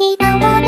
嫌われ